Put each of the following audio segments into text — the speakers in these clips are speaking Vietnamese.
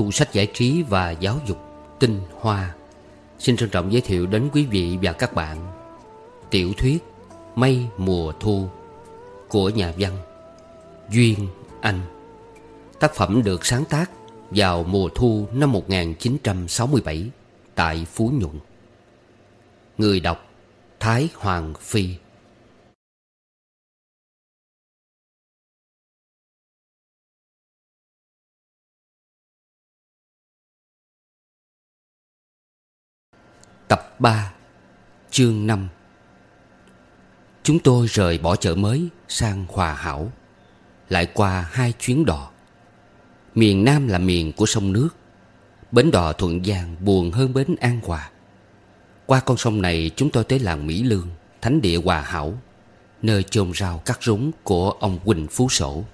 tu sách giải trí và giáo dục Tinh Hoa. Xin trân trọng giới thiệu đến quý vị và các bạn Tiểu thuyết Mây mùa thu Của nhà văn Duyên Anh. Tác phẩm được sáng tác vào mùa thu năm 1967 Tại Phú Nhuận. Người đọc Thái Hoàng Phi. Tập 3 Chương 5 Chúng tôi rời bỏ chợ mới sang Hòa Hảo, Lại qua hai chuyến đò. Miền Nam là miền của sông nước, Bến đò Thuận Giang buồn hơn bến An Hòa. Qua con sông này, chúng tôi tới làng Mỹ Lương, Thánh địa Hòa Hảo, Nơi chôn rau cắt rúng của ông Quỳnh Phú Sổ.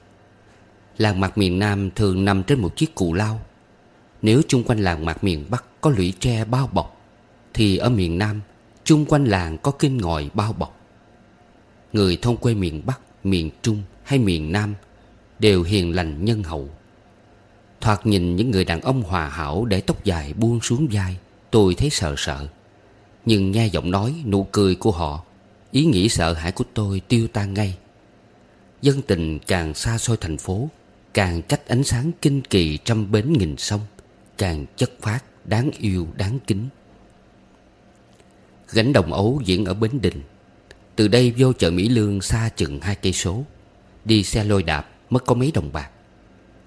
Làng mặt miền Nam thường nằm trên một chiếc cụ lao. Nếu chung quanh làng mặt miền Bắc có lũy tre bao bọc thì ở miền Nam, Chung quanh làng có kinh ngòi bao bọc. Người thôn quê miền Bắc, Miền Trung hay miền Nam Đều hiền lành nhân hậu. Thoạt nhìn những người đàn ông hòa hảo Để tóc dài buông xuống vai, Tôi thấy sợ sợ. Nhưng nghe giọng nói, nụ cười của họ, Ý nghĩ sợ hãi của tôi tiêu tan ngay. Dân tình càng xa xôi thành phố, Càng cách ánh sáng kinh kỳ trăm bến nghìn sông, Càng chất phát đáng yêu, đáng kính. Gánh đồng ấu diễn ở Bến Đình. Từ đây vô chợ Mỹ Lương xa chừng hai cây số. Đi xe lôi đạp, mất có mấy đồng bạc.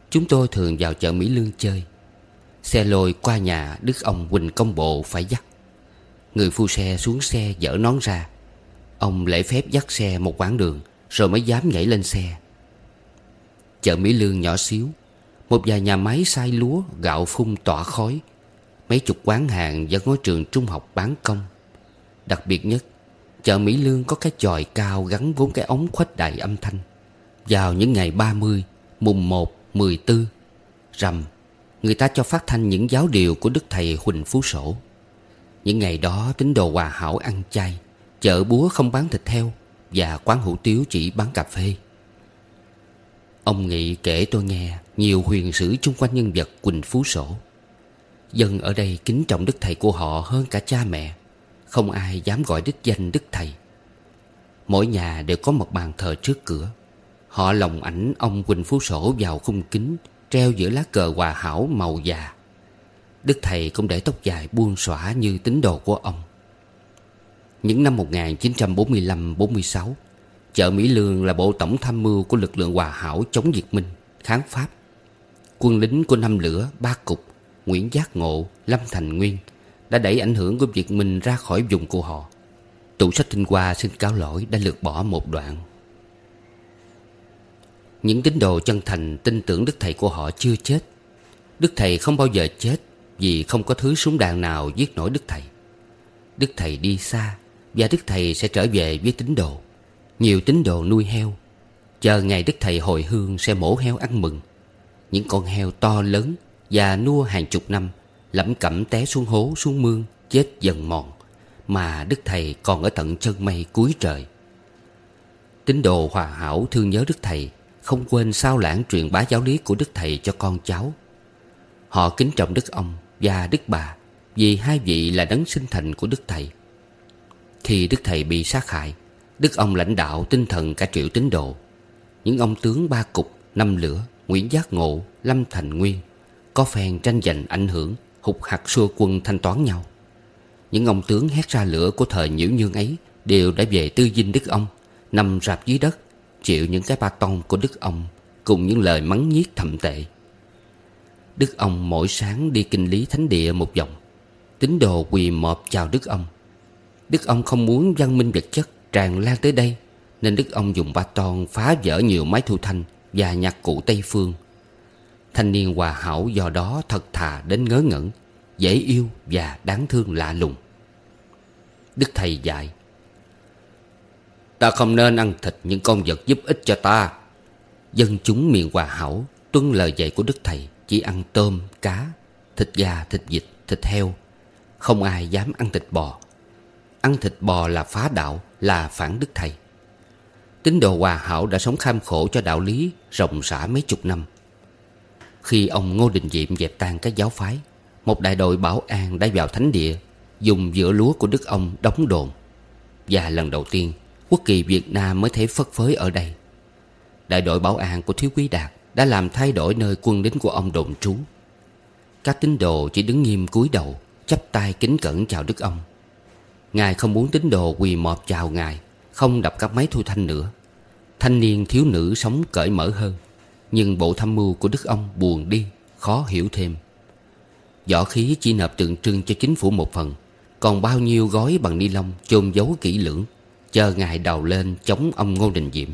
Chúng tôi thường vào chợ Mỹ Lương chơi. Xe lôi qua nhà Đức ông Quỳnh Công Bộ phải dắt. Người phu xe xuống xe dở nón ra. Ông lễ phép dắt xe một quãng đường, Rồi mới dám nhảy lên xe. Chợ Mỹ Lương nhỏ xíu. Một vài nhà máy sai lúa, Gạo phun tỏa khói. Mấy chục quán hàng và ngôi trường trung học bán công. Đặc biệt nhất Chợ Mỹ Lương có cái chòi cao gắn vốn cái ống khuếch đại âm thanh. Vào những ngày 30, mùng 1, 14 Rằm Người ta cho phát thanh những giáo điều của Đức Thầy Huỳnh Phú Sổ. Những ngày đó tín đồ hòa hảo ăn chay Chợ búa không bán thịt heo Và quán hủ tiếu chỉ bán cà phê. Ông Nghị kể tôi nghe Nhiều huyền sử chung quanh nhân vật Quỳnh Phú Sổ. Dân ở đây kính trọng đức thầy của họ hơn cả cha mẹ không ai dám gọi đức danh Đức Thầy. Mỗi nhà đều có một bàn thờ trước cửa. Họ lồng ảnh ông Quỳnh Phú Sổ vào khung kính Treo giữa lá cờ hòa hảo màu già. Đức Thầy cũng để tóc dài buông xõa như tín đồ của ông. Những năm 1945-46 Chợ Mỹ Lương là bộ tổng tham mưu của lực lượng hòa hảo chống Việt Minh, kháng Pháp. Quân lính của năm lửa, ba cục, Nguyễn Giác Ngộ, Lâm Thành Nguyên đã đẩy ảnh hưởng của Việt Minh ra khỏi vùng của họ. Tủ sách Tinh Hoa xin cáo lỗi đã lược bỏ một đoạn. Những tín đồ chân thành tin tưởng Đức Thầy của họ chưa chết. Đức Thầy không bao giờ chết vì không có thứ súng đạn nào giết nổi Đức Thầy. Đức Thầy đi xa và Đức Thầy sẽ trở về với tín đồ. Nhiều tín đồ nuôi heo. Chờ ngày Đức Thầy hồi hương sẽ mổ heo ăn mừng. Những con heo to lớn và nua hàng chục năm Lẩm cẩm té xuống hố xuống mương Chết dần mòn Mà Đức Thầy còn ở tận chân mây cuối trời. Tín đồ hòa hảo thương nhớ Đức Thầy Không quên sao lãng truyền bá giáo lý của Đức Thầy cho con cháu. Họ kính trọng Đức ông và Đức bà Vì hai vị là đấng sinh thành của Đức Thầy. Khi Đức Thầy bị sát hại Đức ông lãnh đạo tinh thần cả triệu tín đồ. Những ông tướng ba cục, năm lửa Nguyễn Giác Ngộ, Lâm Thành Nguyên Có phen tranh giành ảnh hưởng hụt hạt xua quân thanh toán nhau. Những ông tướng hét ra lửa của thời nhiễu nhương ấy Đều đã về tư dinh Đức ông, Nằm rạp dưới đất, Chịu những cái ba ton của Đức ông Cùng những lời mắng nhiếc thậm tệ. Đức ông mỗi sáng đi kinh lý thánh địa một vòng, Tín đồ quỳ mọp chào Đức ông. Đức ông không muốn văn minh vật chất tràn lan tới đây, Nên Đức ông dùng ba ton phá vỡ nhiều máy thu thanh Và nhạc cụ Tây Phương Thanh niên hòa hảo do đó thật thà đến ngớ ngẩn Dễ yêu và đáng thương lạ lùng. Đức Thầy dạy Ta không nên ăn thịt những con vật giúp ích cho ta. Dân chúng miền hòa hảo Tuân lời dạy của Đức Thầy Chỉ ăn tôm, cá, thịt gà, thịt vịt, thịt heo. Không ai dám ăn thịt bò. Ăn thịt bò là phá đạo Là phản Đức Thầy. Tín đồ hòa hảo đã sống kham khổ cho đạo lý Rộng rã mấy chục năm. Khi ông Ngô Đình Diệm dẹp tan các giáo phái, Một đại đội bảo an đã vào thánh địa, Dùng giữa lúa của đức ông đóng đồn. Và lần đầu tiên, Quốc kỳ Việt Nam mới thấy phất phới ở đây. Đại đội bảo an của Thiếu Quý Đạt Đã làm thay đổi nơi quân lính của ông đồn trú. Các tín đồ chỉ đứng nghiêm cúi đầu, chắp tay kính cẩn chào đức ông. Ngài không muốn tín đồ quỳ mọp chào Ngài, Không đập các máy thu thanh nữa. Thanh niên thiếu nữ sống cởi mở hơn. Nhưng bộ tham mưu của đức ông buồn đi, Khó hiểu thêm. Võ khí chỉ nộp tượng trưng cho chính phủ một phần, Còn bao nhiêu gói bằng ni lông chôn giấu kỹ lưỡng, Chờ ngài đào lên chống ông Ngô Đình Diệm.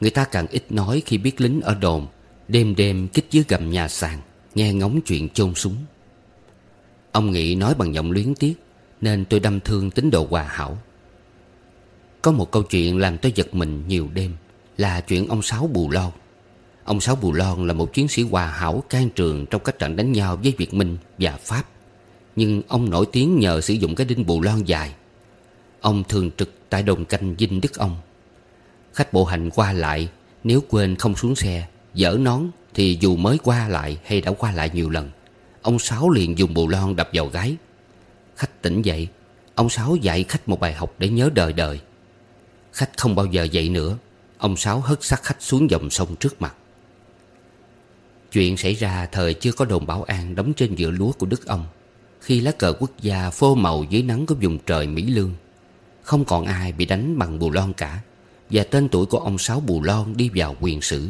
Người ta càng ít nói khi biết lính ở đồn Đêm đêm kích dưới gầm nhà sàn, Nghe ngóng chuyện chôn súng. Ông Nghị nói bằng giọng luyến tiếc, Nên tôi đâm thương tín đồ hòa hảo. Có một câu chuyện làm tôi giật mình nhiều đêm, Là chuyện ông Sáu Bù lo. Ông Sáu Bù Lon là một chiến sĩ hòa hảo, can trường Trong các trận đánh nhau với Việt Minh và Pháp. Nhưng ông nổi tiếng nhờ sử dụng cái đinh Bù Lon dài. Ông thường trực tại đồn canh Dinh Đức Ông. Khách bộ hành qua lại, Nếu quên không xuống xe, dở nón thì dù mới qua lại hay đã qua lại nhiều lần, Ông Sáu liền dùng bù lon đập vào gái Khách tỉnh dậy, Ông Sáu dạy khách một bài học để nhớ đời đời. Khách không bao giờ dậy nữa, Ông Sáu hất xác khách xuống dòng sông trước mặt. Chuyện xảy ra thời chưa có đồn bảo an đóng trên giữa lúa của Đức ông. Khi lá cờ quốc gia phô màu dưới nắng của vùng trời Mỹ Lương Không còn ai bị đánh bằng bù lon cả Và tên tuổi của ông Sáu Bù Lon đi vào quyền sử.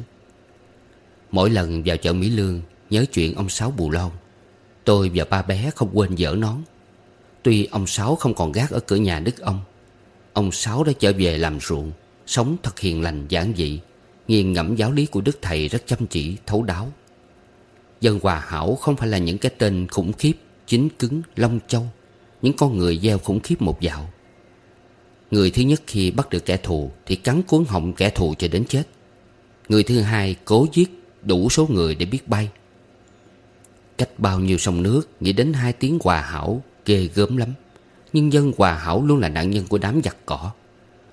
Mỗi lần vào chợ Mỹ Lương Nhớ chuyện ông Sáu Bù Lon Tôi và ba bé không quên dở nón. Tuy ông Sáu không còn gác ở cửa nhà Đức ông Ông Sáu đã trở về làm ruộng Sống thật hiền lành giản dị Nghiền ngẫm giáo lý của Đức Thầy rất chăm chỉ, thấu đáo. Dân Hòa Hảo không phải là những cái tên khủng khiếp Chính cứng, long châu. Những con người gieo khủng khiếp một dạo. Người thứ nhất khi bắt được kẻ thù Thì cắn cuốn họng kẻ thù cho đến chết. Người thứ hai cố giết đủ số người để biết bay. Cách bao nhiêu sông nước Nghĩ đến hai tiếng hòa hảo ghê gớm lắm. Nhưng dân hòa hảo luôn là nạn nhân của đám giặc cỏ.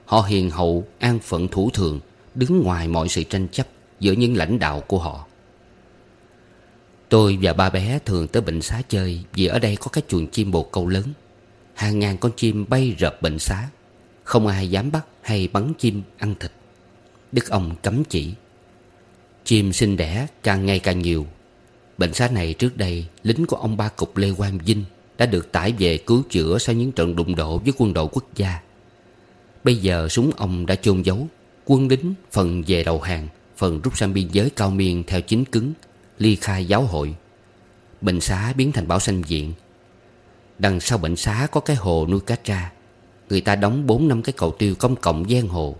Họ hiền hậu, an phận thủ thường Đứng ngoài mọi sự tranh chấp Giữa những lãnh đạo của họ. Tôi và ba bé thường tới bệnh xá chơi Vì ở đây có cái chuồng chim bồ câu lớn. Hàng ngàn con chim bay rợp bệnh xá. Không ai dám bắt hay bắn chim ăn thịt. Đức ông cấm chỉ. Chim sinh đẻ càng ngày càng nhiều. Bệnh xá này trước đây, Lính của ông Ba Cục Lê Quang Vinh Đã được tải về cứu chữa Sau những trận đụng độ với quân đội quốc gia. Bây giờ súng ông đã chôn giấu. Quân lính phần về đầu hàng, Phần rút sang biên giới cao miên theo chính cứng. Ly khai giáo hội. Bệnh xá biến thành bảo sanh viện. Đằng sau bệnh xá có cái hồ nuôi cá tra. Người ta đóng 4 năm cái cầu tiêu công cộng gian hồ.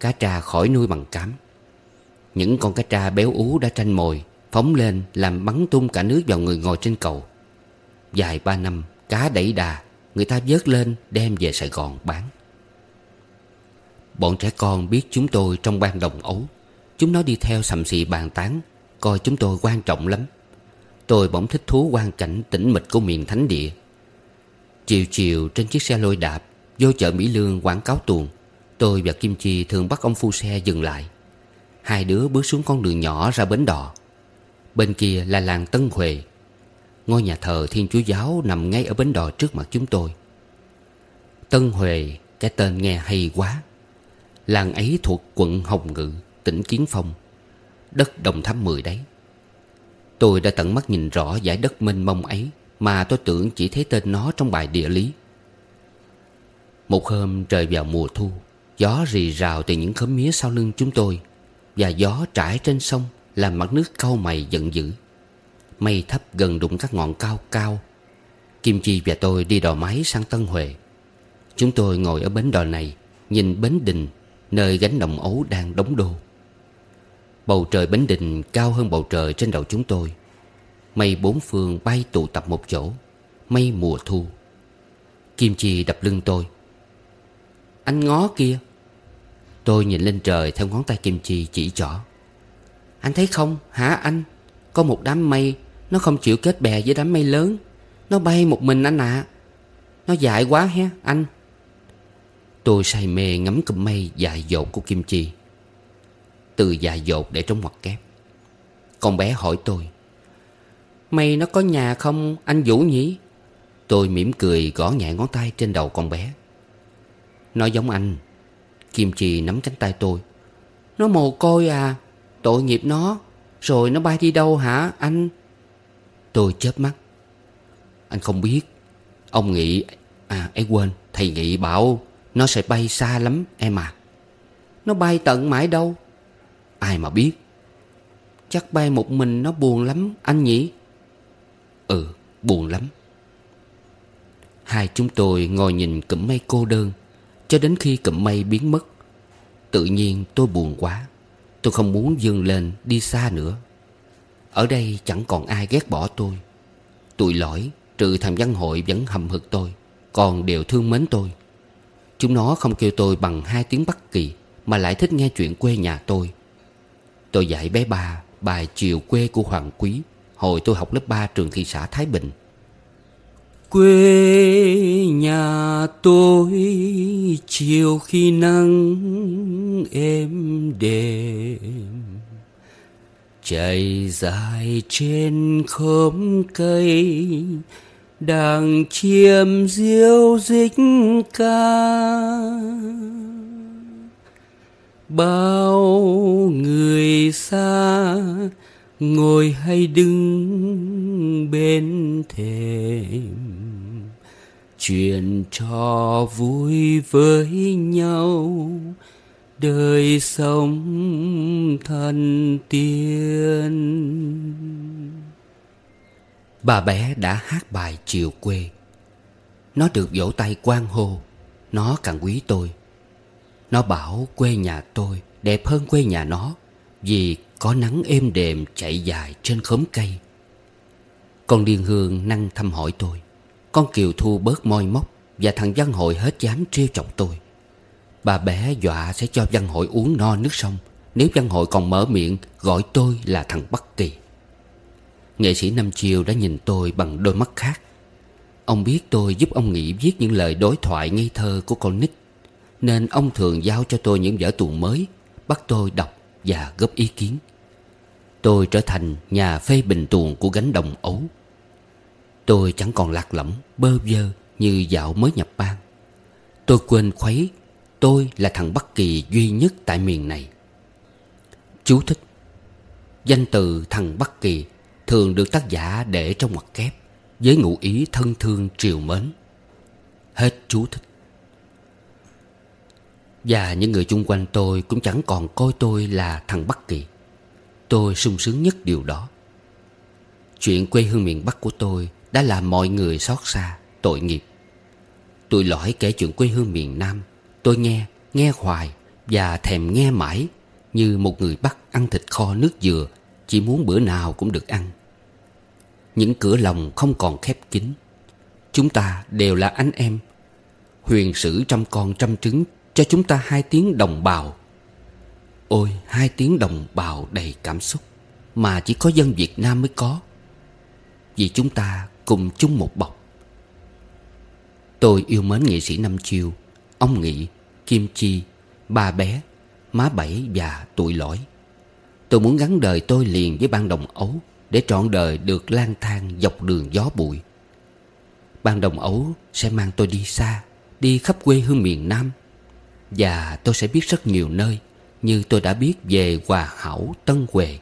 Cá tra khỏi nuôi bằng cám. Những con cá tra béo ú đã tranh mồi, Phóng lên làm bắn tung cả nước vào người ngồi trên cầu. Dài ba năm, cá đẩy đà, Người ta vớt lên đem về Sài Gòn bán. Bọn trẻ con biết chúng tôi trong ban đồng ấu. Chúng nó đi theo sầm xì bàn tán Coi chúng tôi quan trọng lắm. Tôi bỗng thích thú quan cảnh tĩnh mịch của miền thánh địa. Chiều chiều trên chiếc xe lôi đạp Vô chợ Mỹ Lương quảng cáo tuồng Tôi và Kim Chi thường bắt ông phu xe dừng lại. Hai đứa bước xuống con đường nhỏ ra bến đò. Bên kia là làng Tân Huệ. Ngôi nhà thờ Thiên Chúa Giáo nằm ngay ở bến đò trước mặt chúng tôi. Tân Huệ, cái tên nghe hay quá. Làng ấy thuộc quận Hồng Ngự, tỉnh Kiến Phong. Đất Đồng Tháp Mười đấy. Tôi đã tận mắt nhìn rõ giải đất mênh mông ấy Mà tôi tưởng chỉ thấy tên nó trong bài địa lý. Một hôm trời vào mùa thu, Gió rì rào từ những khóm mía sau lưng chúng tôi Và gió trải trên sông Làm mặt nước cau mày giận dữ. Mây thấp gần đụng các ngọn cao cao. Kim Chi và tôi đi đò máy sang Tân Huệ. Chúng tôi ngồi ở bến đò này, Nhìn bến đình, Nơi gánh đồng ấu đang đóng đô. Bầu trời bến đình cao hơn bầu trời trên đầu chúng tôi. Mây bốn phương bay tụ tập một chỗ. Mây mùa thu. Kim Chi đập lưng tôi. Anh ngó kia. Tôi nhìn lên trời theo ngón tay Kim Chi chỉ trỏ Anh thấy không? Hả anh? Có một đám mây. Nó không chịu kết bè với đám mây lớn. Nó bay một mình anh ạ. Nó dại quá he anh. Tôi say mê ngắm cụm mây dài dột của Kim Chi. Từ dài dột để trong ngoặc kép. Con bé hỏi tôi, Mày nó có nhà không, anh Vũ nhỉ? Tôi mỉm cười gõ nhẹ ngón tay trên đầu con bé. Nó giống anh, Kim Chi nắm cánh tay tôi. Nó mồ côi à Tội nghiệp nó, Rồi nó bay đi đâu hả anh? Tôi chớp mắt. Anh không biết. Ông nghĩ À ấy quên, Thầy nghĩ bảo Nó sẽ bay xa lắm, em à. Nó bay tận mãi đâu. Ai mà biết? Chắc bay một mình nó buồn lắm, anh nhỉ? Ừ buồn lắm. Hai chúng tôi ngồi nhìn cụm mây cô đơn, Cho đến khi cụm mây biến mất. Tự nhiên tôi buồn quá, Tôi không muốn dừng lên đi xa nữa. Ở đây chẳng còn ai ghét bỏ tôi. Tụi lõi, Trừ thằng văn hội vẫn hầm hực tôi, Còn đều thương mến tôi. Chúng nó không kêu tôi bằng hai tiếng Bắc Kỳ, Mà lại thích nghe chuyện quê nhà tôi. Tôi dạy bé ba bài chiều quê của Hoàng Quý, Hồi tôi học lớp 3 trường thị xã Thái Bình. Quê nhà tôi, chiều khi nắng êm đềm. Chạy dài trên khóm cây, đang chiêm diêu dích ca. Bao người xa ngồi hay đứng bên thềm. Chuyện trò vui với nhau, đời sống thân tiên. Bà bé đã hát bài chiều quê. Nó được vỗ tay quan hô, nó càng quý tôi nó bảo quê nhà tôi đẹp hơn quê nhà nó, vì có nắng êm đềm chạy dài trên khóm cây. Con Điên Hương năng thăm hỏi tôi. Con Kiều Thu bớt moi móc Và thằng Văn Hội hết dám trêu chọc tôi. Bà bé dọa sẽ cho Văn Hội uống no nước sông. Nếu Văn Hội còn mở miệng, Gọi tôi là thằng Bắc Kỳ. Nghệ sĩ Năm Chiều đã nhìn tôi bằng đôi mắt khác. Ông biết tôi giúp ông Nghị viết những lời đối thoại ngây thơ của con nít nên ông thường giao cho tôi những vở tuồng mới Bắt tôi đọc và góp ý kiến. Tôi trở thành nhà phê bình tuồng của gánh đồng ấu. Tôi chẳng còn lạc lõng, bơ vơ như dạo mới nhập ban Tôi quên khuấy Tôi là thằng Bắc Kỳ duy nhất tại miền này. Chú thích. Danh từ thằng Bắc Kỳ Thường được tác giả để trong ngoặc kép Với ngụ ý thân thương triều mến. Hết chú thích. Và những người chung quanh tôi Cũng chẳng còn coi tôi là thằng Bắc Kỳ. Tôi sung sướng nhất điều đó. Chuyện quê hương miền Bắc của tôi Đã làm mọi người xót xa Tội nghiệp. Tôi lõi kể chuyện quê hương miền Nam. Tôi nghe, nghe hoài Và thèm nghe mãi Như một người Bắc ăn thịt kho nước dừa Chỉ muốn bữa nào cũng được ăn. Những cửa lòng không còn khép kín. Chúng ta đều là anh em Huyền sử trăm con trăm trứng cho chúng ta hai tiếng đồng bào. Ôi hai tiếng đồng bào đầy cảm xúc Mà chỉ có dân Việt Nam mới có. Vì chúng ta cùng chung một bọc. Tôi yêu mến nghệ sĩ Năm Chiêu Ông Nghị, Kim Chi, ba bé, má bảy và tụi lõi. Tôi muốn gắn đời tôi liền với ban đồng ấu Để trọn đời được lang thang dọc đường gió bụi. Ban đồng ấu sẽ mang tôi đi xa Đi khắp quê hương miền Nam và tôi sẽ biết rất nhiều nơi, như tôi đã biết về Hòa Hảo Tân Huệ.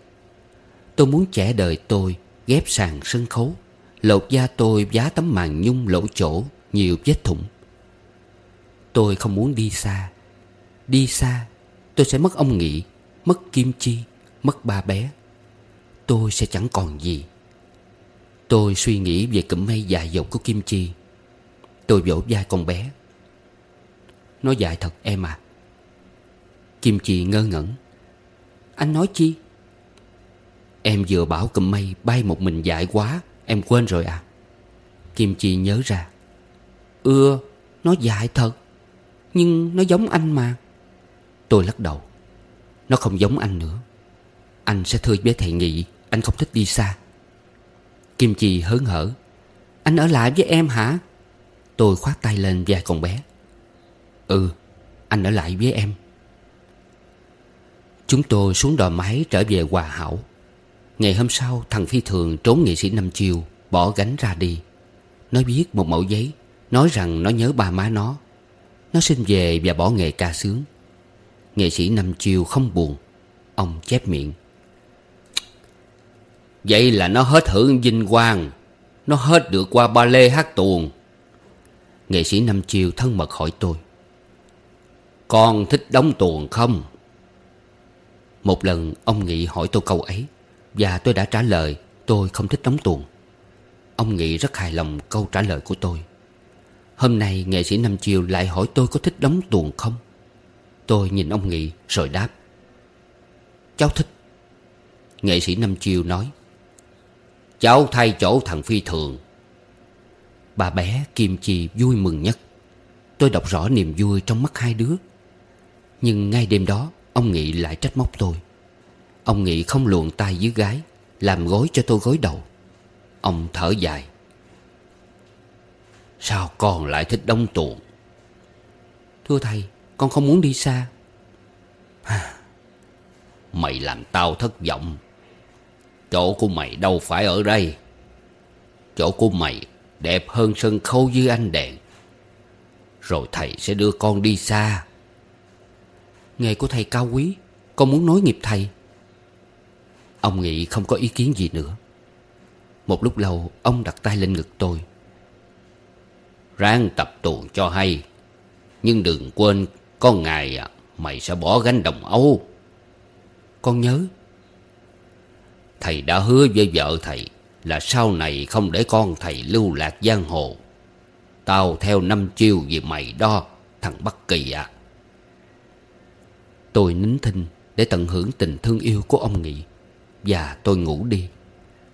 Tôi muốn trẻ đời tôi, ghép sàn sân khấu, Lột da tôi giá tấm màn nhung lỗ chỗ Nhiều vết thủng. Tôi không muốn đi xa. Đi xa, Tôi sẽ mất ông Nghị, Mất Kim Chi, Mất ba bé. Tôi sẽ chẳng còn gì. Tôi suy nghĩ về cụm mây dài dột của Kim Chi. Tôi vỗ vai con bé. Nó dài thật em à. Kim Chi ngơ ngẩn. Anh nói chi? Em vừa bảo cụm mây bay một mình dại quá, Em quên rồi à. Kim Chi nhớ ra. Ưa Nó dại thật, Nhưng nó giống anh mà. Tôi lắc đầu. Nó không giống anh nữa. Anh sẽ thưa với thầy Nghị, Anh không thích đi xa. Kim Chi hớn hở. Anh ở lại với em hả? Tôi khoát tay lên vai con bé. Ừ Anh ở lại với em. Chúng tôi xuống đò máy trở về Hòa Hảo. Ngày hôm sau, thằng Phi Thường trốn nghệ sĩ Năm chiều Bỏ gánh ra đi. Nó viết một mẫu giấy, Nói rằng nó nhớ ba má nó. Nó xin về và bỏ nghề ca sướng. Nghệ sĩ Năm chiều không buồn, Ông chép miệng. Vậy là nó hết hưởng vinh quang, Nó hết được qua ba lê hát tuồng. Nghệ sĩ Năm chiều thân mật hỏi tôi. Con thích đóng tuồng không? Một lần ông Nghị hỏi tôi câu ấy, Và tôi đã trả lời, tôi không thích đóng tuồng. Ông Nghị rất hài lòng câu trả lời của tôi. Hôm nay nghệ sĩ Năm chiều lại hỏi tôi có thích đóng tuồng không? Tôi nhìn ông Nghị rồi đáp, Cháu thích. Nghệ sĩ Năm chiều nói, Cháu thay chỗ thằng Phi Thường. Bà bé Kim Chi vui mừng nhất. Tôi đọc rõ niềm vui trong mắt hai đứa. Nhưng ngay đêm đó, Ông Nghị lại trách móc tôi. Ông Nghị không luồn tay dưới gái, Làm gối cho tôi gối đầu. Ông thở dài. Sao con lại thích đông tuồng? Thưa thầy, Con không muốn đi xa. Mày làm tao thất vọng. Chỗ của mày đâu phải ở đây. Chỗ của mày đẹp hơn sân khấu dưới ánh đèn. Rồi thầy sẽ đưa con đi xa. Nghề của thầy cao quý Con muốn nối nghiệp thầy? Ông Nghị không có ý kiến gì nữa. Một lúc lâu Ông đặt tay lên ngực tôi. Ráng tập tuồng cho hay Nhưng đừng quên Có ngày à, mày sẽ bỏ gánh đồng Âu. Con nhớ. Thầy đã hứa với vợ thầy Là sau này không để con thầy lưu lạc giang hồ. Tao theo năm chiêu vì mày đó Thằng Bắc Kỳ à. Tôi nín thinh để tận hưởng tình thương yêu của ông Nghị. Và tôi ngủ đi.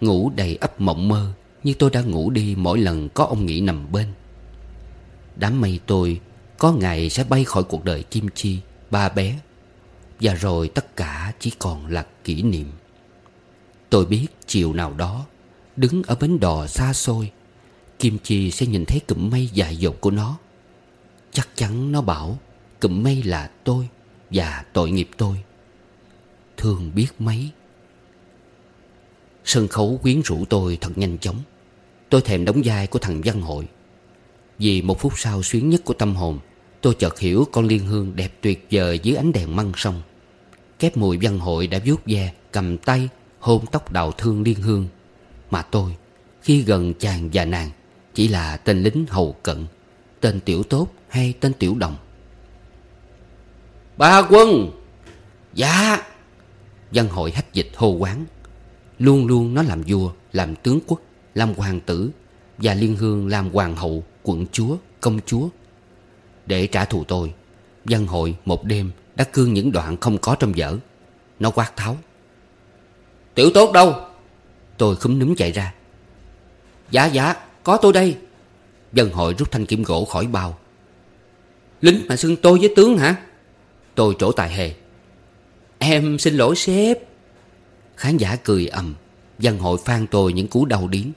Ngủ đầy ấp mộng mơ, Như tôi đã ngủ đi mỗi lần có ông Nghị nằm bên. Đám mây tôi Có ngày sẽ bay khỏi cuộc đời Kim Chi, Ba bé. Và rồi tất cả chỉ còn là kỷ niệm. Tôi biết chiều nào đó, Đứng ở bến đò xa xôi, Kim Chi sẽ nhìn thấy cụm mây dài dột của nó. Chắc chắn nó bảo Cụm mây là tôi. Và tội nghiệp tôi. Thương biết mấy. Sân khấu quyến rũ tôi thật nhanh chóng. Tôi thèm đóng vai của thằng văn hội. Vì một phút sau xuyến nhất của tâm hồn, Tôi chợt hiểu con liên hương đẹp tuyệt vời dưới ánh đèn măng sông. Kép mùi văn hội đã vuốt ve, Cầm tay, hôn tóc đào thương liên hương. Mà tôi, khi gần chàng và nàng, Chỉ là tên lính hầu cận, Tên tiểu tốt hay tên tiểu đồng. Ba quân. Dạ. Dân hội hách dịch hô quán. Luôn luôn nó làm vua, Làm tướng quốc, Làm hoàng tử Và liên hương làm hoàng hậu, Quận chúa, Công chúa. Để trả thù tôi, Dân hội một đêm Đã cương những đoạn không có trong vở. Nó quát tháo. Tiểu tốt đâu? Tôi khúm núm chạy ra. Dạ dạ có tôi đây. Dân hội rút thanh kiếm gỗ khỏi bao. Lính mà xưng tôi với tướng hả? Tôi trổ tài hề. Em xin lỗi sếp. Khán giả cười ầm. Văn hội phan tôi những cú đầu điến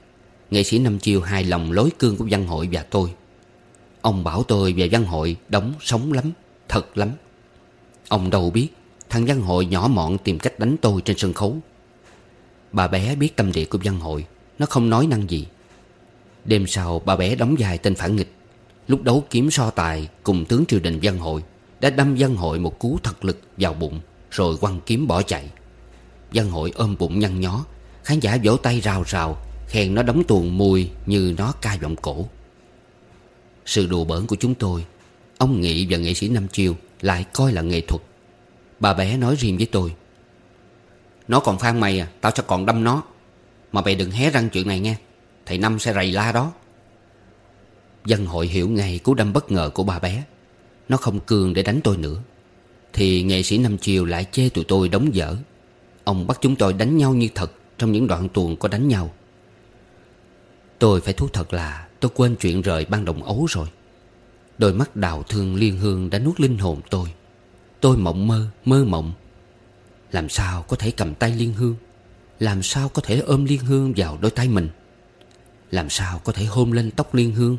Nghệ sĩ Năm Chiêu hài lòng lối cương của văn hội và tôi. Ông bảo tôi về văn hội đóng sống lắm, Thật lắm. Ông đâu biết, Thằng văn hội nhỏ mọn tìm cách đánh tôi trên sân khấu. Bà bé biết tâm địa của văn hội, Nó không nói năng gì. Đêm sau, bà bé đóng vai tên phản nghịch. Lúc đấu kiếm so tài Cùng tướng triều đình văn hội đã đâm văn hội một cú thật lực vào bụng, Rồi quăng kiếm bỏ chạy. Văn hội ôm bụng nhăn nhó, Khán giả vỗ tay rào rào, Khen nó đóng tuồng mùi như nó cai giọng cổ. Sự đùa bỡn của chúng tôi, Ông Nghị và nghệ sĩ Năm Chiêu Lại coi là nghệ thuật. Bà bé nói riêng với tôi, nó còn phan mày à Tao sẽ còn đâm nó. Mà mày đừng hé răng chuyện này nghe, Thầy Năm sẽ rầy la đó. Dân hội hiểu ngay cú đâm bất ngờ của bà bé. Nó không cường để đánh tôi nữa. Thì nghệ sĩ Năm Chiều lại chê tụi tôi đóng dở. Ông bắt chúng tôi đánh nhau như thật Trong những đoạn tuồng có đánh nhau. Tôi phải thú thật là Tôi quên chuyện rời ban đồng ấu rồi. Đôi mắt đào thương liên hương đã nuốt linh hồn tôi. Tôi mộng mơ, mơ mộng. Làm sao có thể cầm tay Liên Hương? Làm sao có thể ôm Liên Hương vào đôi tay mình? Làm sao có thể hôn lên tóc Liên Hương?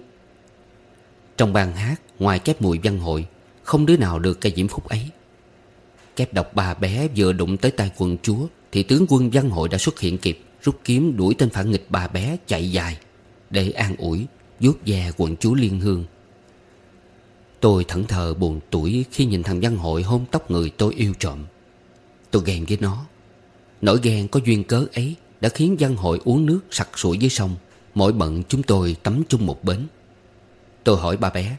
Trong bàn hát Ngoài kép mùi văn hội, Không đứa nào được cây diễm phúc ấy. Kép đọc bà bé vừa đụng tới tay quần chúa, Thì tướng quân văn hội đã xuất hiện kịp, Rút kiếm đuổi tên phản nghịch bà bé chạy dài, Để an ủi, vuốt ve quận chúa Liên Hương. Tôi thẫn thờ buồn tuổi khi nhìn thằng văn hội hôn tóc người tôi yêu trộm. Tôi ghen với nó. Nỗi ghen có duyên cớ ấy Đã khiến văn hội uống nước sặc sủi dưới sông, Mỗi bận chúng tôi tắm chung một bến. Tôi hỏi ba bé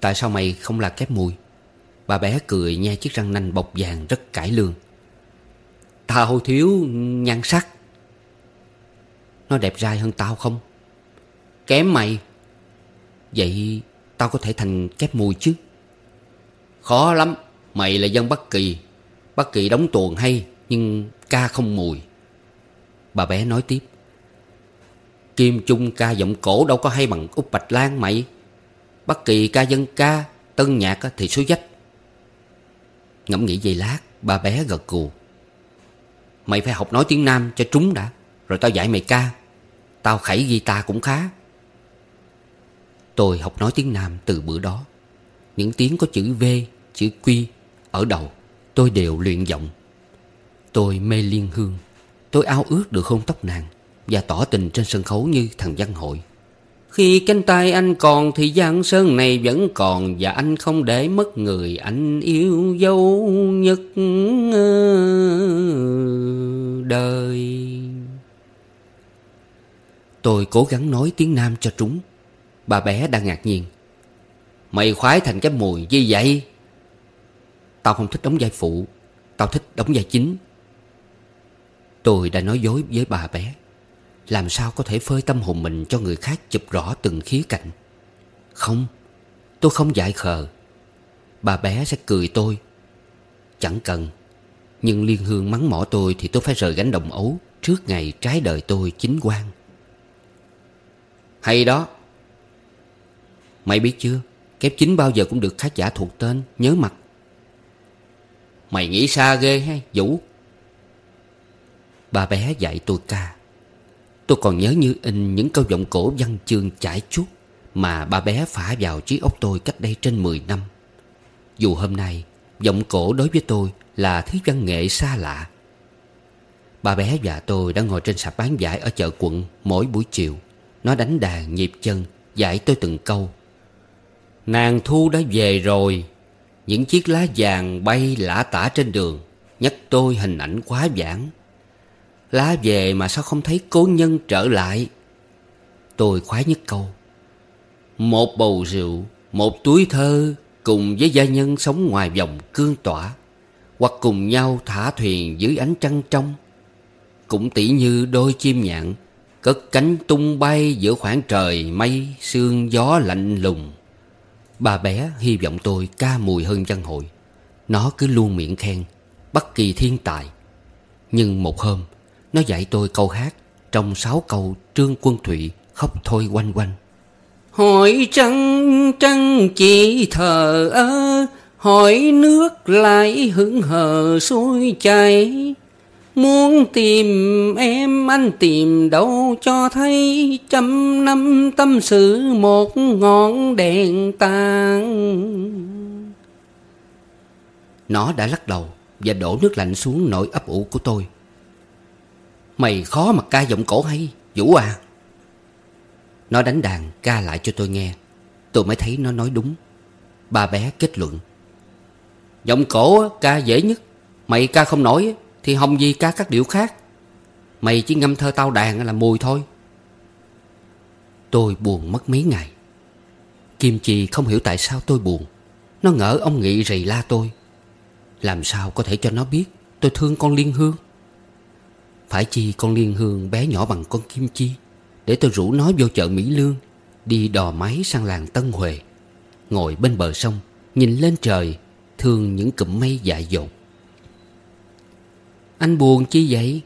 Tại sao mày không là kép mùi? Bà bé cười nhe chiếc răng nanh bọc vàng rất cải lương. Tao thiếu nhan sắc. Nó đẹp trai hơn tao không? Kém mày. Vậy tao có thể thành kép mùi chứ? Khó lắm. Mày là dân Bắc Kỳ. Bắc Kỳ đóng tuồng hay, Nhưng ca không mùi. Bà bé nói tiếp. Kim Trung ca giọng cổ đâu có hay bằng Úc Bạch Lan mày bất Kỳ ca dân ca Tân nhạc thì số dách. Ngẫm nghĩ giây lát Ba bé gật gù Mày phải học nói tiếng Nam cho trúng đã Rồi tao dạy mày ca. Tao khẩy guitar cũng khá. Tôi học nói tiếng Nam từ bữa đó. Những tiếng có chữ V, chữ Q Ở đầu tôi đều luyện giọng. Tôi mê liên hương. Tôi ao ước được hôn tóc nàng Và tỏ tình trên sân khấu như thằng văn hội khi cánh tay anh còn thì giang sơn này vẫn còn, Và anh không để mất người, anh yêu dấu nhất ờ, đời. Tôi cố gắng nói tiếng Nam cho trúng. Bà bé đang ngạc nhiên. Mày khoái thành cái mùi gì vậy? Tao không thích đóng vai phụ. Tao thích đóng vai chính. Tôi đã nói dối với bà bé làm sao có thể phơi tâm hồn mình cho người khác chụp rõ từng khía cạnh? Không, Tôi không dại khờ. Bà bé sẽ cười tôi. Chẳng cần, Nhưng Liên Hương mắng mỏ tôi Thì tôi phải rời gánh đồng ấu Trước ngày trái đời tôi chính quan. Hay đó. Mày biết chưa, Kép chính bao giờ cũng được khán giả thuộc tên, Nhớ mặt. Mày nghĩ xa ghê hay Vũ. Bà bé dạy tôi ca. Tôi còn nhớ như in những câu giọng cổ văn chương chải chuốt Mà ba bé phả vào trí óc tôi cách đây trên 10 năm. Dù hôm nay, giọng cổ đối với tôi là thứ văn nghệ xa lạ. Ba bé và tôi đã ngồi trên sạp bán giải ở chợ quận mỗi buổi chiều. Nó đánh đàn nhịp chân, dạy tôi từng câu. Nàng thu đã về rồi. Những chiếc lá vàng bay lả tả trên đường, Nhắc tôi hình ảnh quá giản Lá về mà sao không thấy cố nhân trở lại? Tôi khoái nhất câu. Một bầu rượu, Một túi thơ Cùng với gia nhân sống ngoài vòng cương tỏa, Hoặc cùng nhau thả thuyền dưới ánh trăng trong. Cũng tỉ như đôi chim nhạn, Cất cánh tung bay giữa khoảng trời mây, Sương gió lạnh lùng. Bà bé hy vọng tôi ca mùi hơn văn hội. Nó cứ luôn miệng khen, Bất kỳ thiên tài. Nhưng một hôm nó dạy tôi câu hát Trong sáu câu Trương Quân Thụy khóc thôi quanh quanh. Hỏi trăng trăng chỉ thờ ơ Hỏi nước lại hững hờ sôi chảy. Muốn tìm em anh tìm đâu cho thấy Trăm năm tâm sự một ngọn đèn tàn Nó đã lắc đầu và đổ nước lạnh xuống nỗi ấp ủ của tôi Mày khó mà ca giọng cổ hay, Vũ à. Nó đánh đàn ca lại cho tôi nghe. Tôi mới thấy nó nói đúng. Ba bé kết luận. Giọng cổ ca dễ nhất. Mày ca không nổi Thì hồng gì ca các điệu khác. Mày chỉ ngâm thơ tao đàn là mùi thôi. Tôi buồn mất mấy ngày. Kim Chi không hiểu tại sao tôi buồn. Nó ngỡ ông Nghị rầy la tôi. Làm sao có thể cho nó biết Tôi thương con Liên Hương? Phải chi con Liên Hương bé nhỏ bằng con Kim Chi? Để tôi rủ nó vô chợ Mỹ Lương Đi đò máy sang làng Tân Huệ. Ngồi bên bờ sông Nhìn lên trời Thương những cụm mây dại dột. Anh buồn chi vậy?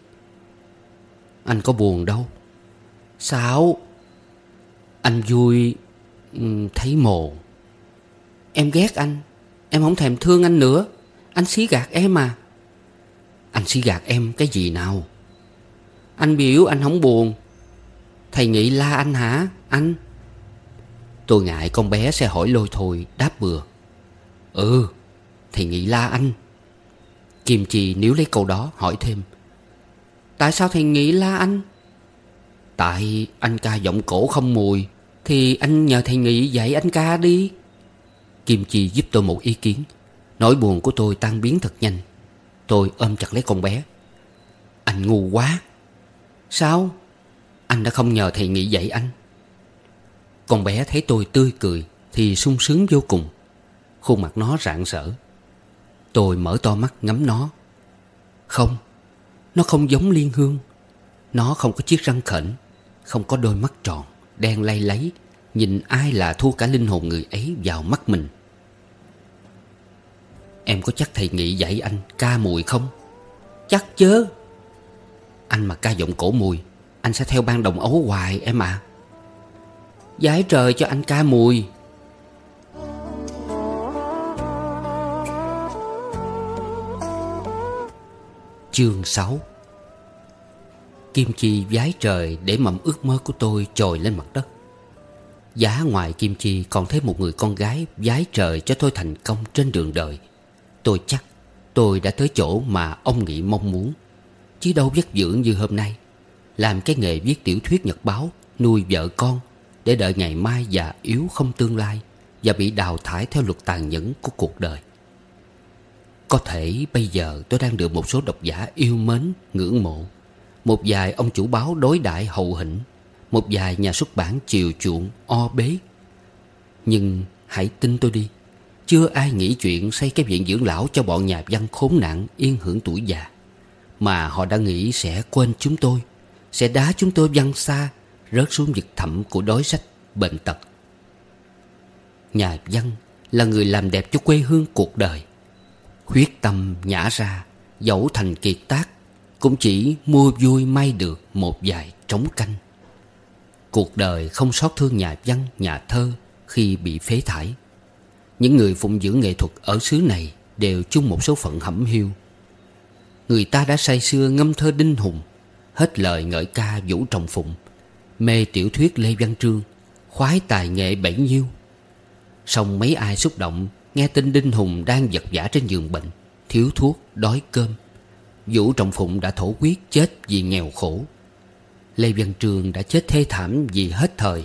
Anh có buồn đâu. Sao? Anh vui Thấy mồ. Em ghét anh. Em không thèm thương anh nữa. Anh xí gạt em à. Anh xí gạt em cái gì nào anh biểu, anh không buồn. Thầy nghĩ la anh hả? Anh? Tôi ngại con bé sẽ hỏi lôi thôi, Đáp bừa Ừ Thầy nghĩ la anh. Kim Chi nếu lấy câu đó, hỏi thêm. Tại sao thầy nghĩ la anh? Tại anh ca giọng cổ không mùi, Thì anh nhờ thầy nghĩ dạy anh ca đi. Kim Chi giúp tôi một ý kiến. Nỗi buồn của tôi tan biến thật nhanh. Tôi ôm chặt lấy con bé. Anh ngu quá. Sao? Anh đã không nhờ thầy nghĩ dạy anh. Con bé thấy tôi tươi cười Thì sung sướng vô cùng. Khuôn mặt nó rạng rỡ. Tôi mở to mắt ngắm nó. Không Nó không giống liên hương. Nó không có chiếc răng khểnh, Không có đôi mắt tròn, Đen lay lấy Nhìn ai là thua cả linh hồn người ấy vào mắt mình. Em có chắc thầy nghĩ dạy anh ca mùi không? Chắc chứ anh mà ca giọng cổ mùi, Anh sẽ theo ban đồng ấu hoài em ạ. À. Trời cho anh ca mùi. Chương 6 Kim Chi giái trời để mầm ước mơ của tôi trồi lên mặt đất. Giá ngoài Kim Chi còn thấy một người con gái giái trời cho tôi thành công trên đường đời. Tôi chắc tôi đã tới chỗ mà ông nghĩ mong muốn. Chứ đâu vất vưởng như hôm nay. Làm cái nghề viết tiểu thuyết nhật báo Nuôi vợ con Để đợi ngày mai già yếu không tương lai Và bị đào thải theo luật tàn nhẫn của cuộc đời. Có thể bây giờ tôi đang được một số độc giả yêu mến, ngưỡng mộ. Một vài ông chủ báo đối đại hậu hĩnh Một vài nhà xuất bản chiều chuộng, o bế. Nhưng hãy tin tôi đi chưa ai nghĩ chuyện xây cái viện dưỡng lão cho bọn nhà văn khốn nạn yên hưởng tuổi già. Mà họ đã nghĩ sẽ quên chúng tôi Sẽ đá chúng tôi văng xa Rớt xuống vực thẳm của đói sách, bệnh tật. Nhà văn là người làm đẹp cho quê hương cuộc đời. Huyết tâm nhả ra Dẫu thành kiệt tác Cũng chỉ mua vui may được một vài trống canh. Cuộc đời không sót thương nhà văn, nhà thơ Khi bị phế thải. Những người phụng dưỡng nghệ thuật ở xứ này Đều chung một số phận hẩm hiu. Người ta đã say xưa ngâm thơ đinh hùng Hết lời ngợi ca vũ trọng phụng. Mê tiểu thuyết Lê Văn Trương Khoái tài nghệ bảy nhiêu. Xong mấy ai xúc động Nghe tin Đinh Hùng đang giật giả trên giường bệnh Thiếu thuốc, đói cơm. Vũ Trọng Phụng đã thổ quyết chết vì nghèo khổ. Lê Văn Trương đã chết thê thảm vì hết thời.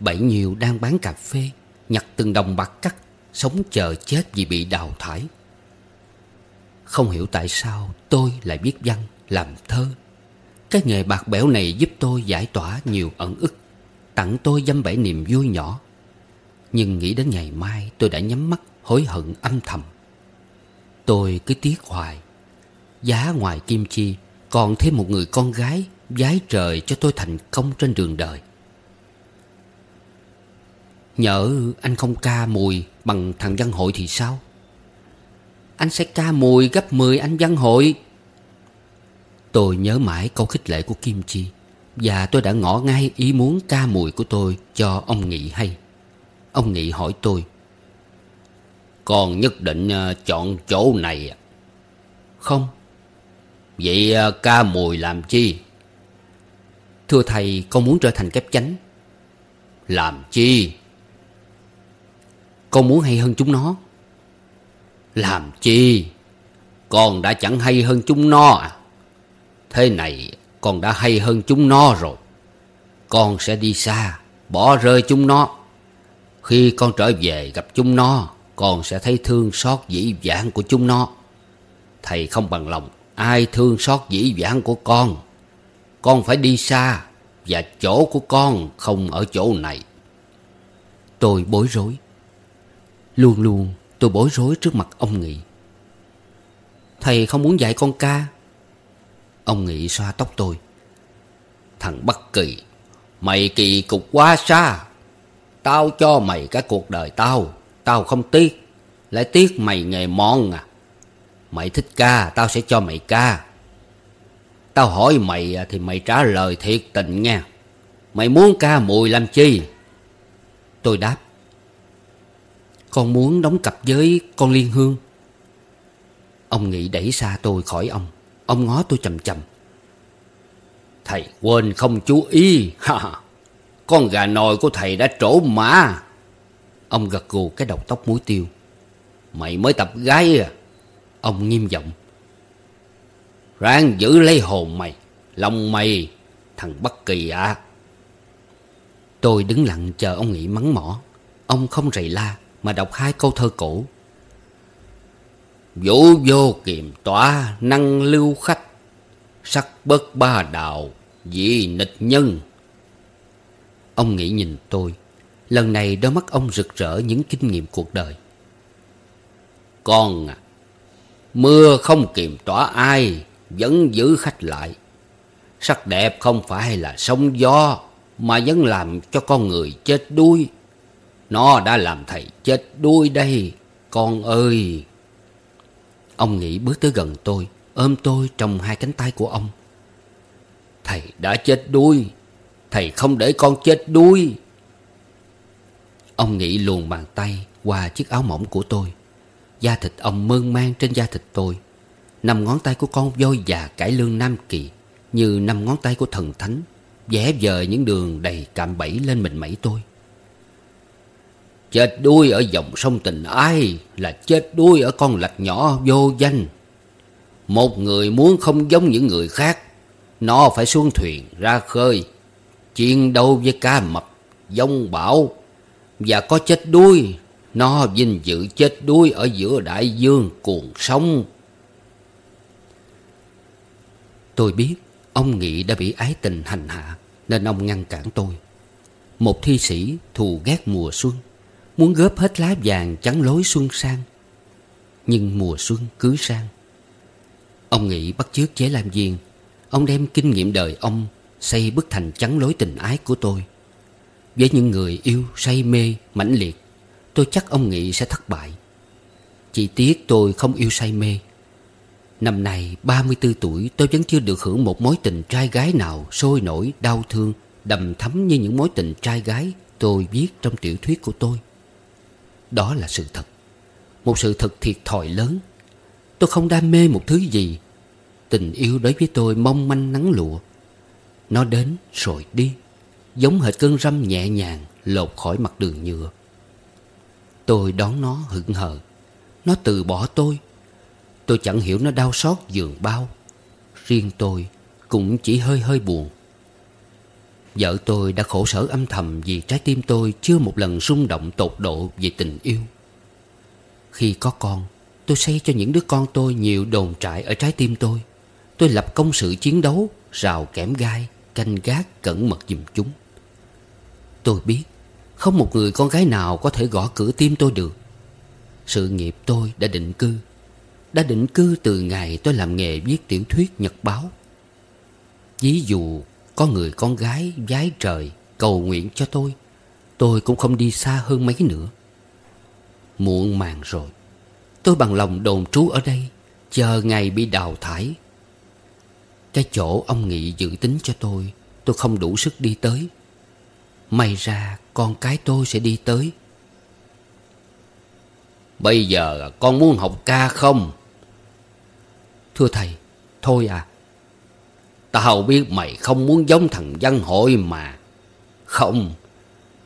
Bảy nhiều đang bán cà phê Nhặt từng đồng bạc cắt Sống chờ chết vì bị đào thải. Không hiểu tại sao tôi lại viết văn Làm thơ. Cái nghề bạc bẽo này giúp tôi giải tỏa nhiều ẩn ức, Tặng tôi dâm bảy niềm vui nhỏ. Nhưng nghĩ đến ngày mai tôi đã nhắm mắt hối hận âm thầm. Tôi cứ tiếc hoài. Giá ngoài kim chi, Còn thêm một người con gái Giái trời cho tôi thành công trên đường đời. Nhỡ anh không ca mùi bằng thằng văn hội thì sao? Anh sẽ ca mùi gấp 10 anh văn hội. Tôi nhớ mãi câu khích lệ của Kim Chi, Và tôi đã ngỏ ngay ý muốn ca mùi của tôi cho ông Nghị hay. Ông Nghị hỏi tôi, Con nhất định ờ, chọn chỗ này à? Không. Vậy ờ, ca mùi làm chi? Thưa thầy, con muốn trở thành kép chánh. Làm chi? Con muốn hay hơn chúng nó? Làm chi? Con đã chẳng hay hơn chúng nó à? Thế này, con đã hay hơn chúng nó rồi. Con sẽ đi xa, Bỏ rơi chúng nó. Khi con trở về gặp chúng nó, Con sẽ thấy thương xót dĩ vãng của chúng nó. Thầy không bằng lòng, Ai thương xót dĩ vãng của con? Con phải đi xa, Và chỗ của con không ở chỗ này. Tôi bối rối. Luôn luôn tôi bối rối trước mặt ông Nghị. Thầy không muốn dạy con ca. Ông Nghị xoa tóc tôi. Thằng Bất Kỳ, Mày kỳ cục quá xa. Tao cho mày cả cuộc đời tao Tao không tiếc. Lại tiếc mày nghề mòn à. Mày thích ca, Tao sẽ cho mày ca. Tao hỏi mày à, thì mày trả lời thiệt tình nha. Mày muốn ca mùi làm chi? Tôi đáp con muốn đóng cặp với con Liên Hương. Ông nghĩ đẩy xa tôi khỏi ông Ông ngó tôi chầm chầm. Thầy quên không chú ý. Ha Con gà nồi của thầy đã trổ mã. Ông gật gù cái đầu tóc muối tiêu. Mày mới tập gái à? Ông nghiêm giọng. Ráng giữ lấy hồn mày, Lòng mày, Thằng Bất Kỳ à Tôi đứng lặng chờ ông nghĩ mắng mỏ. Ông không rầy la. Mà đọc hai câu thơ cũ. Vũ vô kiềm tỏa năng lưu khách, Sắc bất ba đạo Dị nịch nhân. Ông nghĩ nhìn tôi, Lần này đôi mắt ông rực rỡ những kinh nghiệm cuộc đời. Con à Mưa không kiềm tỏa ai, Vẫn giữ khách lại. Sắc đẹp không phải là sông gió, Mà vẫn làm cho con người chết đuối. Nó đã làm thầy chết đuôi đây, Con ơi. Ông nghĩ bước tới gần tôi, Ôm tôi trong hai cánh tay của ông. Thầy đã chết đuôi Thầy không để con chết đuôi Ông nghĩ luồn bàn tay qua chiếc áo mỏng của tôi. Da thịt ông mơn man trên da thịt tôi. Năm ngón tay của con voi già cải lương Nam Kỳ, Như năm ngón tay của thần thánh, vẽ vời những đường đầy cạm bẫy lên mình mẩy tôi. Chết đuôi ở dòng sông tình ai Là chết đuôi ở con lạch nhỏ vô danh. Một người muốn không giống những người khác, Nó phải xuống thuyền ra khơi, Chiến đấu với cá mập, Dông bão. Và có chết đuôi Nó vinh dự chết đuôi ở giữa đại dương cuồng sông Tôi biết ông Nghị đã bị ái tình hành hạ, Nên ông ngăn cản tôi. Một thi sĩ thù ghét mùa xuân. Muốn góp hết lá vàng trắng lối xuân sang Nhưng mùa xuân cứ sang. Ông nghĩ bắt chước chế làm viên Ông đem kinh nghiệm đời ông Xây bức thành trắng lối tình ái của tôi. Với những người yêu say mê mãnh liệt Tôi chắc ông nghĩ sẽ thất bại. Chỉ tiếc tôi không yêu say mê. Năm nay 34 tuổi tôi vẫn chưa được hưởng một mối tình trai gái nào sôi nổi, đau thương, đầm thắm như những mối tình trai gái tôi viết trong tiểu thuyết của tôi. Đó là sự thật. Một sự thật thiệt thòi lớn. Tôi không đam mê một thứ gì. Tình yêu đối với tôi mong manh nắng lụa. Nó đến rồi đi, Giống hệt cơn râm nhẹ nhàng Lột khỏi mặt đường nhựa. Tôi đón nó hững hờ. Nó từ bỏ tôi. Tôi chẳng hiểu nó đau xót giường bao. Riêng tôi cũng chỉ hơi hơi buồn. Vợ tôi đã khổ sở âm thầm vì trái tim tôi chưa một lần rung động tột độ về tình yêu. Khi có con, tôi xây cho những đứa con tôi nhiều đồn trại ở trái tim tôi. Tôi lập công sự chiến đấu, rào kẽm gai, canh gác cẩn mật giùm chúng. Tôi biết, không một người con gái nào có thể gõ cửa tim tôi được. Sự nghiệp tôi đã định cư, đã định cư từ ngày tôi làm nghề viết tiểu thuyết nhật báo. Ví dụ có người con gái vái trời cầu nguyện cho tôi. Tôi cũng không đi xa hơn mấy nữa Muộn màng rồi. Tôi bằng lòng đồn trú ở đây, Chờ ngày bị đào thải. Cái chỗ ông Nghị dự tính cho tôi Tôi không đủ sức đi tới. May ra con cái tôi sẽ đi tới. Bây giờ con muốn học ca không? Thưa thầy, Thôi à. Tao biết mày không muốn giống thằng dân hội mà. Không,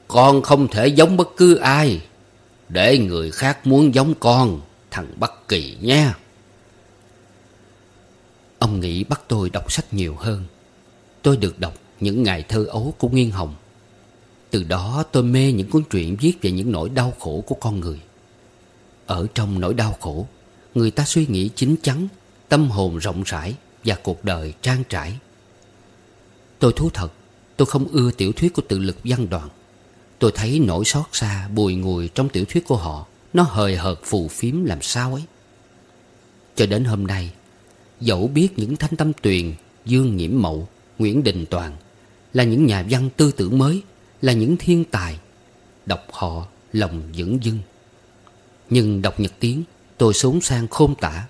Con không thể giống bất cứ ai. Để người khác muốn giống con, Thằng Bắc Kỳ nha Ông nghĩ bắt tôi đọc sách nhiều hơn. Tôi được đọc những ngày thơ ấu của Nguyên Hồng. Từ đó tôi mê những cuốn truyện viết về những nỗi đau khổ của con người. Ở trong nỗi đau khổ, Người ta suy nghĩ chín chắn, Tâm hồn rộng rãi và cuộc đời trang trải. Tôi thú thật, Tôi không ưa tiểu thuyết của tự lực văn đoàn. Tôi thấy nỗi xót xa, bùi ngùi trong tiểu thuyết của họ, Nó hời hợt phù phiếm làm sao ấy. Cho đến hôm nay, Dẫu biết những thanh tâm tuyền, Dương Nhiễm Mậu, Nguyễn Đình Toàn Là những nhà văn tư tưởng mới, Là những thiên tài, Đọc họ lòng dững dưng. Nhưng đọc nhật tiếng Tôi xốn sang khôn tả.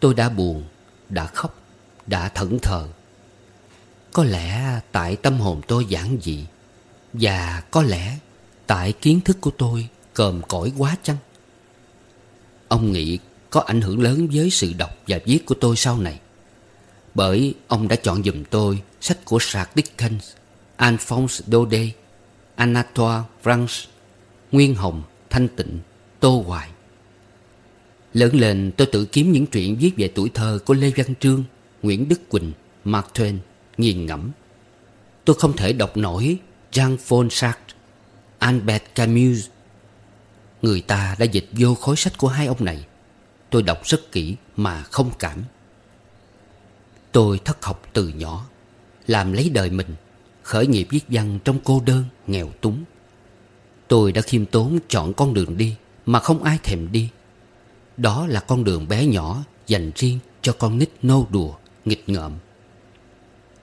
Tôi đã buồn, Đã khóc, Đã thẫn thờ. Có lẽ tại tâm hồn tôi giản dị Và có lẽ tại kiến thức của tôi còm cõi quá chăng? Ông nghĩ có ảnh hưởng lớn với sự đọc và viết của tôi sau này Bởi ông đã chọn dùm tôi sách của Sạc Dickens Alphonse Daudet Anatole France Nguyên Hồng Thanh Tịnh Tô Hoài. Lớn lên tôi tự kiếm những truyện viết về tuổi thơ của Lê Văn Trương, Nguyễn Đức Quỳnh, Mark Twain, nghiền ngẫm. Tôi không thể đọc nổi Jean-Paul Sartre, Albert Camus. Người ta đã dịch vô khối sách của hai ông này. Tôi đọc rất kỹ mà không cảm. Tôi thất học từ nhỏ, làm lấy đời mình, khởi nghiệp viết văn trong cô đơn, nghèo túng. Tôi đã khiêm tốn chọn con đường đi mà không ai thèm đi. Đó là con đường bé nhỏ dành riêng cho con nít nô đùa, nghịch ngợm.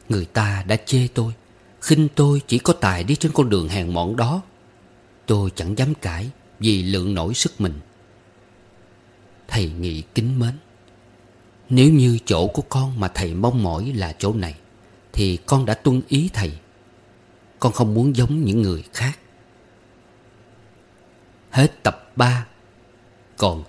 Người ta đã chê tôi, khinh tôi chỉ có tài đi trên con đường hèn mọn đó. Tôi chẳng dám cãi vì lượng nổi sức mình. Thầy nghĩ kính mến. Nếu như chỗ của con mà thầy mong mỏi là chỗ này Thì con đã tuân ý thầy Con không muốn giống những người khác Hết tập 3 Còn